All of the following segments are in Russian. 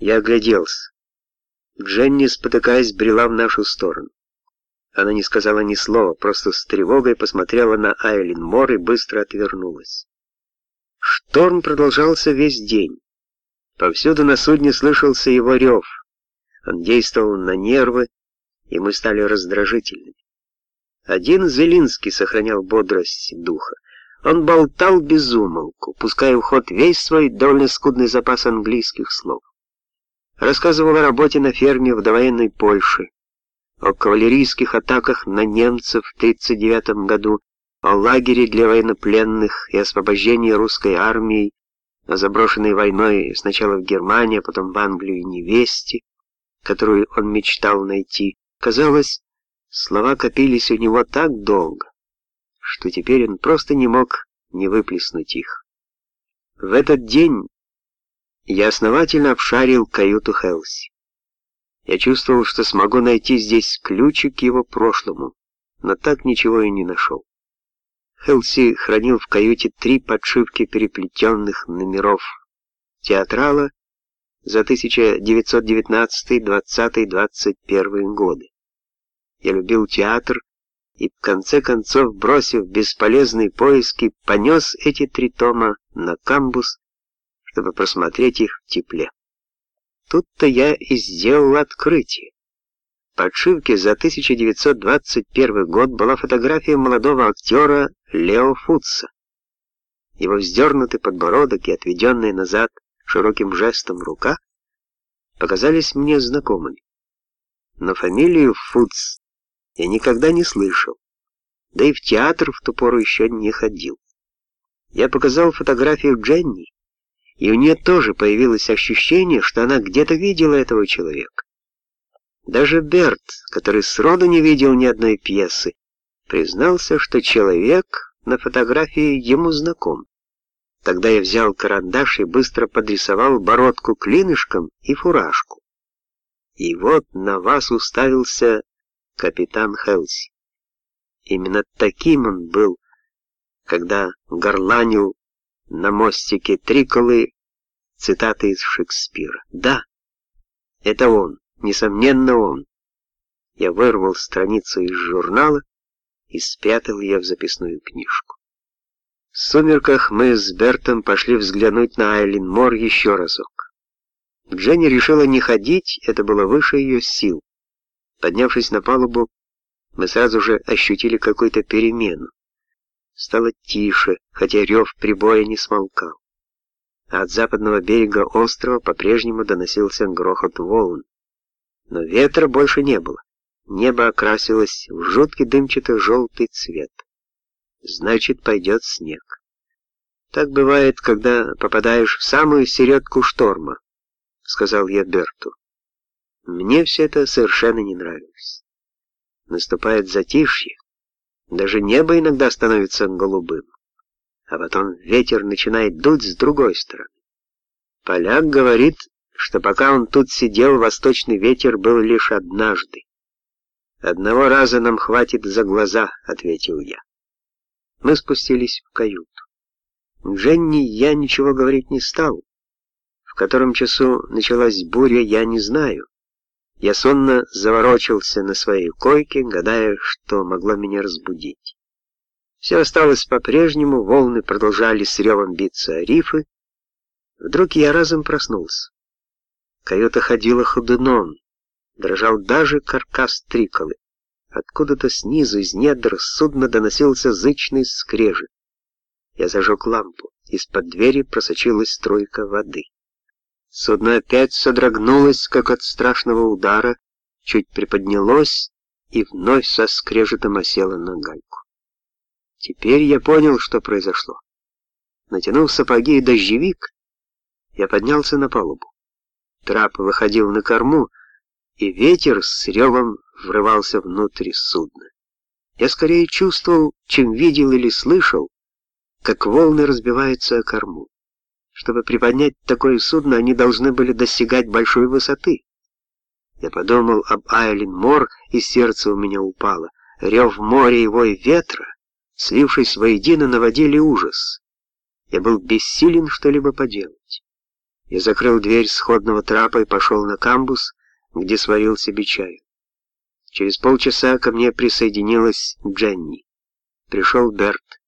Я огляделся. Дженни, спотыкаясь, брела в нашу сторону. Она не сказала ни слова, просто с тревогой посмотрела на Айлин Мор и быстро отвернулась. Шторм продолжался весь день. Повсюду на судне слышался его рев. Он действовал на нервы, и мы стали раздражительными. Один Зелинский сохранял бодрость духа. Он болтал без умолку, пуская в ход весь свой довольно скудный запас английских слов. Рассказывал о работе на ферме в довоенной Польше, о кавалерийских атаках на немцев в 1939 году, о лагере для военнопленных и освобождении русской армии, о заброшенной войной сначала в Германию, а потом в Англию и невесте, которую он мечтал найти. Казалось, слова копились у него так долго, что теперь он просто не мог не выплеснуть их. В этот день я основательно обшарил каюту Хелси. Я чувствовал, что смогу найти здесь ключик к его прошлому, но так ничего и не нашел. Хелси хранил в каюте три подшивки переплетенных номеров театрала за 1919, 20, 21 годы. Я любил театр и, в конце концов, бросив бесполезные поиски, понес эти три тома на камбус, чтобы просмотреть их в тепле. Тут-то я и сделал открытие. Подшивке за 1921 год была фотография молодого актера Лео Футса. Его вздернутый подбородок и отведенная назад широким жестом рука показались мне знакомыми. Но фамилию Фудс я никогда не слышал, да и в театр в ту пору еще не ходил. Я показал фотографию Дженни, и у нее тоже появилось ощущение, что она где-то видела этого человека. Даже Берт, который сроду не видел ни одной пьесы, признался, что человек на фотографии ему знаком. Тогда я взял карандаш и быстро подрисовал бородку клинышком и фуражку. И вот на вас уставился капитан Хелси. Именно таким он был, когда горланил на мостике Триколы цитаты из Шекспира. Да, это он, несомненно он. Я вырвал страницу из журнала и спрятал ее в записную книжку. В сумерках мы с Бертом пошли взглянуть на Айлин Мор еще разок. Дженни решила не ходить, это было выше ее сил. Поднявшись на палубу, мы сразу же ощутили какую-то перемену. Стало тише, хотя рев прибоя не смолкал. А от западного берега острова по-прежнему доносился грохот волн. Но ветра больше не было. Небо окрасилось в жуткий дымчато-желтый цвет. Значит, пойдет снег. Так бывает, когда попадаешь в самую середку шторма, сказал я Берту. Мне все это совершенно не нравилось. Наступает затишье, даже небо иногда становится голубым, а потом ветер начинает дуть с другой стороны. Поляк говорит, что пока он тут сидел, восточный ветер был лишь однажды. «Одного раза нам хватит за глаза», — ответил я. Мы спустились в каюту. Дженни я ничего говорить не стал. В котором часу началась буря, я не знаю. Я сонно заворочился на своей койке, гадая, что могло меня разбудить. Все осталось по-прежнему, волны продолжали с ревом биться о рифы. Вдруг я разом проснулся. Каюта ходила ходуном, дрожал даже каркас триколы. Откуда-то снизу, из недр судна доносился зычный скрежет. Я зажег лампу. Из-под двери просочилась струйка воды. Судно опять содрогнулось, как от страшного удара, чуть приподнялось и вновь со скрежетом осело на гальку. Теперь я понял, что произошло. Натянув сапоги и дождевик, я поднялся на палубу. Трап выходил на корму, и ветер с ревом врывался внутрь судна. Я скорее чувствовал, чем видел или слышал, как волны разбиваются о корму. Чтобы приподнять такое судно, они должны были достигать большой высоты. Я подумал об Айлин Мор, и сердце у меня упало. Рев моря и вой ветра, слившись воедино, наводили ужас. Я был бессилен что-либо поделать. Я закрыл дверь сходного трапа и пошел на камбус, где сварил себе чаю. Через полчаса ко мне присоединилась Дженни. Пришел Берт,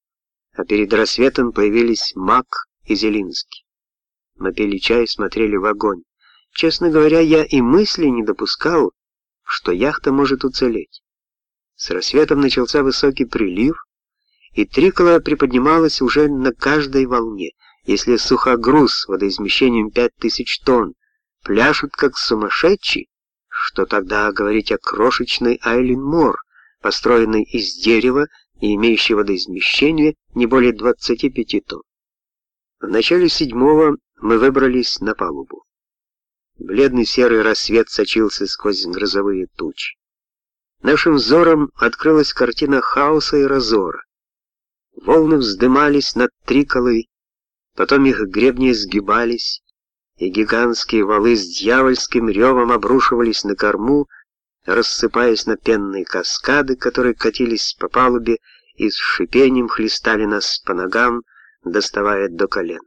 а перед рассветом появились Мак и Зелинский. Мы пили чай и смотрели в огонь. Честно говоря, я и мысли не допускал, что яхта может уцелеть. С рассветом начался высокий прилив, и Трикола приподнималась уже на каждой волне. Если сухогруз с водоизмещением 5000 тонн пляшут как сумасшедший, что тогда говорить о крошечной Айлин Мор, построенной из дерева и имеющей водоизмещение не более 25 тонн. В начале седьмого мы выбрались на палубу. Бледный серый рассвет сочился сквозь грозовые тучи. Нашим взором открылась картина хаоса и разора. Волны вздымались над Триколой, потом их гребни сгибались, и гигантские валы с дьявольским ревом обрушивались на корму, рассыпаясь на пенные каскады, которые катились по палубе и с шипением хлестали нас по ногам, доставая до колен.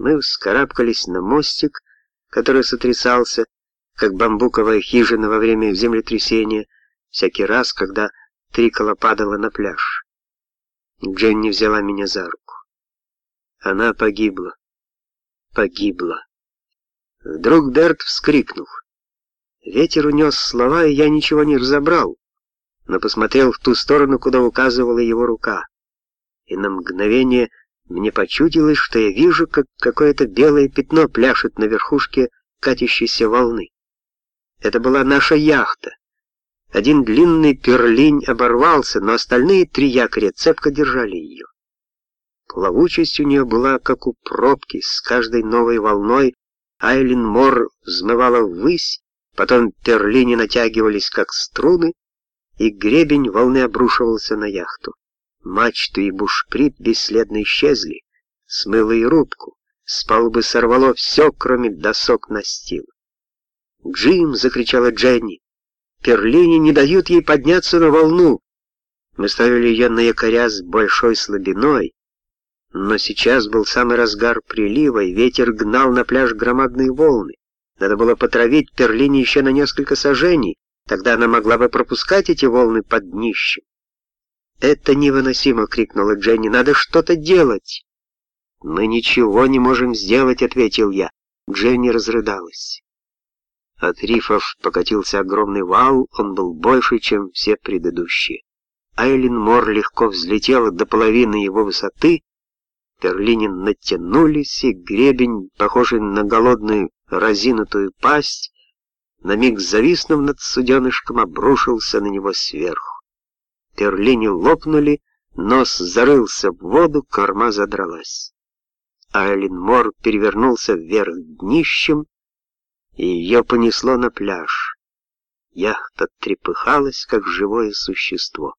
Мы вскарабкались на мостик, который сотрясался, как бамбуковая хижина во время землетрясения, всякий раз, когда Трикола падала на пляж. Дженни взяла меня за руку. Она погибла. Погибла. Вдруг Берт вскрикнул. Ветер унес слова, и я ничего не разобрал, но посмотрел в ту сторону, куда указывала его рука. И на мгновение мне почудилось, что я вижу, как какое-то белое пятно пляшет на верхушке катящейся волны. Это была наша яхта. Один длинный перлинь оборвался, но остальные три якоря цепко держали ее. Плавучесть у нее была, как у пробки, с каждой новой волной Айлин Мор взмывала ввысь, потом перлини натягивались, как струны, и гребень волны обрушивался на яхту. Мачты и бушприт бесследно исчезли, смыло и рубку, с палубы сорвало все, кроме досок настила. «Джим!» — закричала Дженни. Перлини не дают ей подняться на волну. Мы ставили ее на якоря с большой слабиной, но сейчас был самый разгар прилива, и ветер гнал на пляж громадные волны. Надо было потравить Перлини еще на несколько сажений, тогда она могла бы пропускать эти волны под днищем. «Это невыносимо!» — крикнула Дженни. «Надо что-то делать!» «Мы ничего не можем сделать!» — ответил я. Дженни разрыдалась. От рифов покатился огромный вал, он был больше, чем все предыдущие. Айлин Мор легко взлетела до половины его высоты, перлини натянулись, и гребень, похожий на голодную разинутую пасть, на миг зависнув над суденышком, обрушился на него сверху. Перлини лопнули, нос зарылся в воду, корма задралась. Айлин Мор перевернулся вверх днищем, и ее понесло на пляж. Яхта трепыхалась, как живое существо.